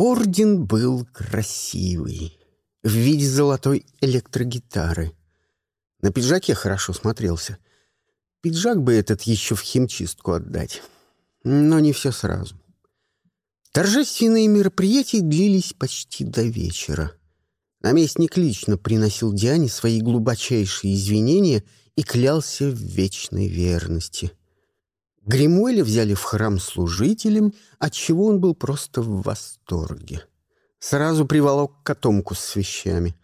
Орден был красивый, в виде золотой электрогитары. На пиджаке хорошо смотрелся. Пиджак бы этот еще в химчистку отдать. Но не все сразу. Торжественные мероприятия длились почти до вечера. Наместник лично приносил Диане свои глубочайшие извинения и клялся в вечной верности. Гримуэля взяли в храм служителем, отчего он был просто в восторге. Сразу приволок котомку с вещами.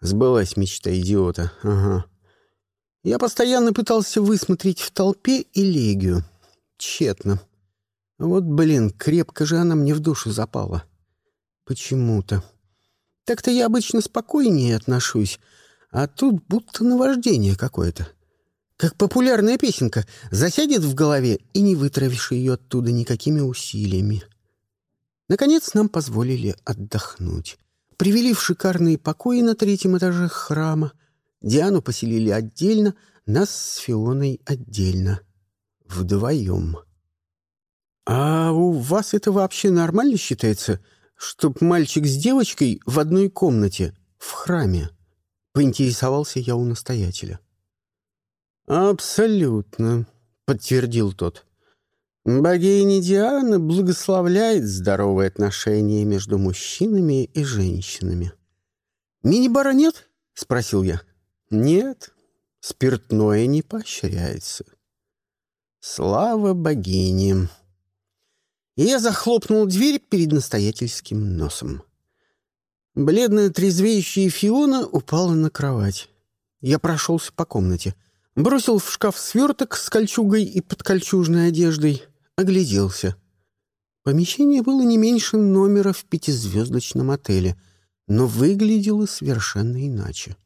Сбылась мечта идиота, ага. Я постоянно пытался высмотреть в толпе элегию. Тщетно. Вот, блин, крепко же она мне в душу запала. Почему-то. Так-то я обычно спокойнее отношусь, а тут будто наваждение какое-то. Как популярная песенка, засядет в голове, и не вытравишь ее оттуда никакими усилиями. Наконец нам позволили отдохнуть. Привели в шикарные покои на третьем этаже храма. Диану поселили отдельно, нас с Фионой отдельно. Вдвоем. «А у вас это вообще нормально считается, чтоб мальчик с девочкой в одной комнате, в храме?» — поинтересовался я у настоятеля. «Абсолютно», — подтвердил тот. «Богиня Диана благословляет здоровые отношения между мужчинами и женщинами». «Мини-бара нет?» — спросил я. «Нет, спиртное не поощряется». «Слава богине!» Я захлопнул дверь перед настоятельским носом. Бледная трезвеющая Фиона упала на кровать. Я прошелся по комнате — Бросил в шкаф сверток с кольчугой и подкольчужной одеждой. Огляделся. Помещение было не меньше номера в пятизвездочном отеле, но выглядело совершенно иначе.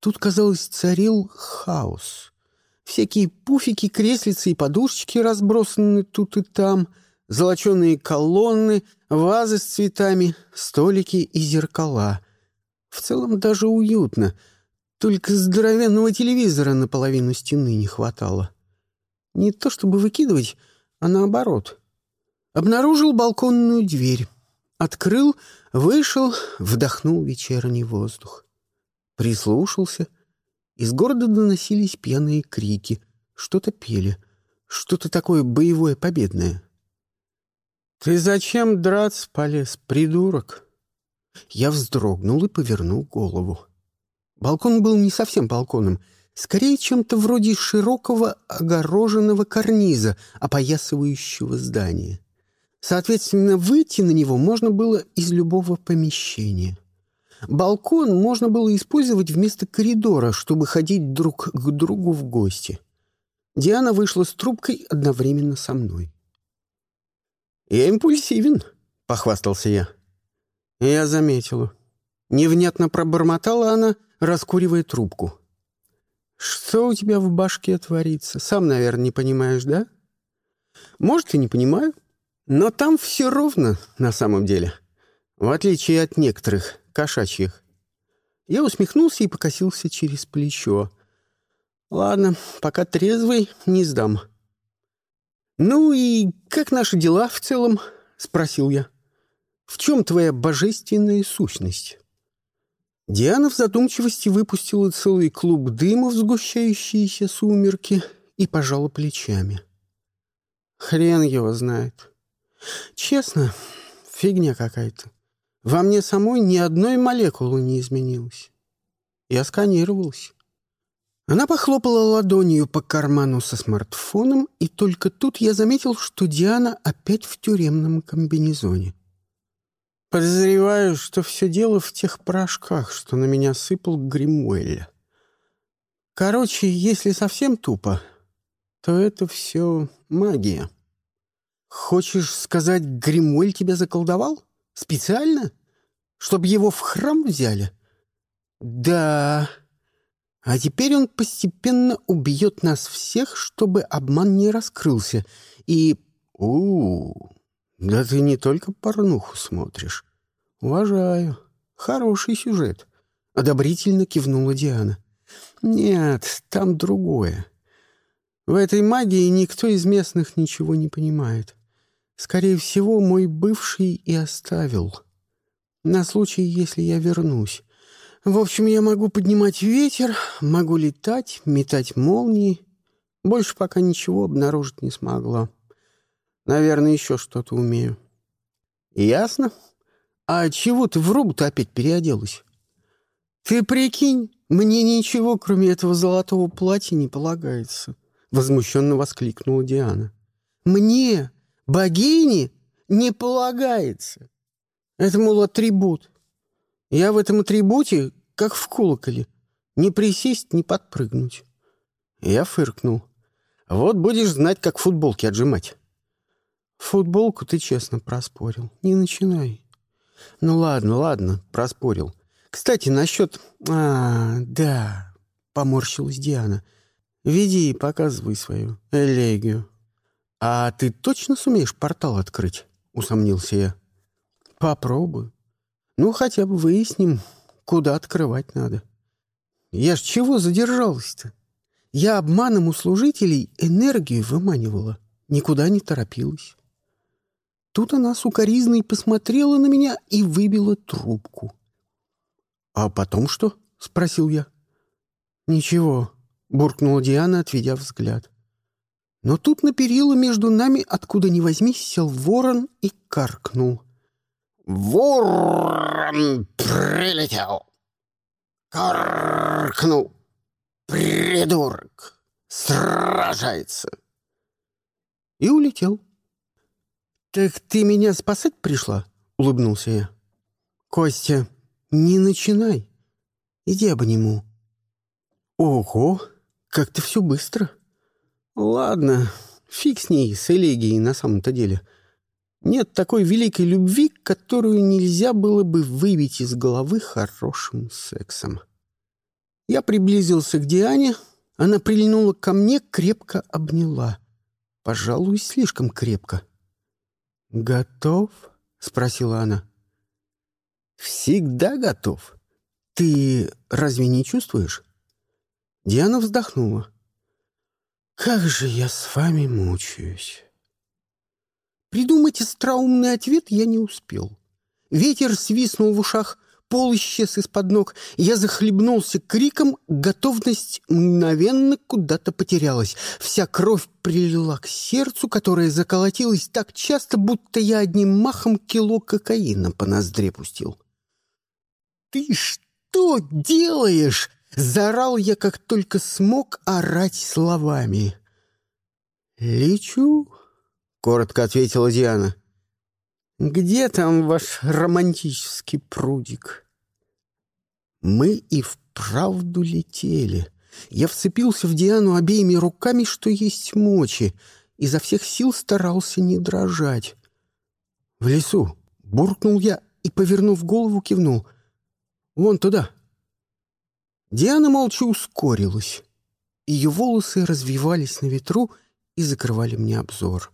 Тут, казалось, царил хаос. Всякие пуфики, креслицы и подушечки разбросаны тут и там, золоченые колонны, вазы с цветами, столики и зеркала. В целом даже уютно — только здоровенного телевизора наполовину стены не хватало. Не то чтобы выкидывать, а наоборот. Обнаружил балконную дверь. Открыл, вышел, вдохнул вечерний воздух. Прислушался. Из города доносились пьяные крики. Что-то пели. Что-то такое боевое, победное. «Ты зачем драться полез, придурок?» Я вздрогнул и повернул голову. Балкон был не совсем балконом, скорее чем-то вроде широкого огороженного карниза, опоясывающего здание. Соответственно, выйти на него можно было из любого помещения. Балкон можно было использовать вместо коридора, чтобы ходить друг к другу в гости. Диана вышла с трубкой одновременно со мной. «Я импульсивен», — похвастался я. Я заметила. Невнятно пробормотала она, раскуривая трубку. «Что у тебя в башке творится? Сам, наверное, не понимаешь, да?» «Может, и не понимаю, но там все ровно на самом деле, в отличие от некоторых кошачьих». Я усмехнулся и покосился через плечо. «Ладно, пока трезвый, не сдам». «Ну и как наши дела в целом?» — спросил я. «В чем твоя божественная сущность?» Диана в задумчивости выпустила целый клуб дыма в сгущающиеся сумерки и пожала плечами. Хрен его знает. Честно, фигня какая-то. Во мне самой ни одной молекулы не изменилось. Я сканировалась. Она похлопала ладонью по карману со смартфоном, и только тут я заметил, что Диана опять в тюремном комбинезоне. Подозреваю, что все дело в тех порошках, что на меня сыпал Гримуэль. Короче, если совсем тупо, то это все магия. Хочешь сказать, Гримуэль тебя заколдовал? Специально? Чтобы его в храм взяли? Да. А теперь он постепенно убьет нас всех, чтобы обман не раскрылся. И... у, -у, -у да ты не только порнуху смотришь. Уважаю. Хороший сюжет. Одобрительно кивнула Диана. Нет, там другое. В этой магии никто из местных ничего не понимает. Скорее всего, мой бывший и оставил. На случай, если я вернусь. В общем, я могу поднимать ветер, могу летать, метать молнии. Больше пока ничего обнаружить не смогла. Наверное, еще что-то умею. Ясно. А чего ты в робот опять переоделась? Ты прикинь, мне ничего, кроме этого золотого платья, не полагается. Возмущенно воскликнула Диана. Мне, богине, не полагается. Это, мол, атрибут. Я в этом атрибуте, как в колоколе. Не присесть, не подпрыгнуть. Я фыркнул. Вот будешь знать, как футболки отжимать. Футболку ты честно проспорил. Не начинай. Ну ладно, ладно, проспорил. Кстати, насчет... А, да, поморщилась Диана. Веди и показывай свою элегию. А ты точно сумеешь портал открыть? Усомнился я. Попробую. Ну, хотя бы выясним, куда открывать надо. Я ж чего задержалась-то? Я обманом у служителей энергию выманивала, никуда не торопилась. Тут она сукоризной посмотрела на меня и выбила трубку. «А потом что?» — спросил я. «Ничего», — буркнула Диана, отведя взгляд. Но тут на перила между нами, откуда ни возьмись, сел ворон и каркнул. Ворон прилетел. Каркнул. Придурок. Сражается. И улетел. «Так ты меня спасать пришла?» — улыбнулся я. «Костя, не начинай. Иди обниму». «Ого, как-то все быстро. Ладно, фиг с ней, с элегией на самом-то деле». Нет такой великой любви, которую нельзя было бы выбить из головы хорошим сексом. Я приблизился к Диане, она прильнула ко мне, крепко обняла. Пожалуй, слишком крепко. «Готов?» — спросила она. «Всегда готов. Ты разве не чувствуешь?» Диана вздохнула. «Как же я с вами мучаюсь!» Придумать остроумный ответ я не успел. Ветер свистнул в ушах, пол исчез из-под ног. Я захлебнулся криком, готовность мгновенно куда-то потерялась. Вся кровь прилила к сердцу, которое заколотилось так часто, будто я одним махом кило кокаина по ноздре пустил. «Ты что делаешь?» — заорал я, как только смог орать словами. «Лечу коротко ответила Диана. «Где там ваш романтический прудик?» Мы и вправду летели. Я вцепился в Диану обеими руками, что есть мочи, изо всех сил старался не дрожать. «В лесу!» — буркнул я и, повернув голову, кивнул. «Вон туда!» Диана молча ускорилась. Ее волосы развивались на ветру и закрывали мне обзор. —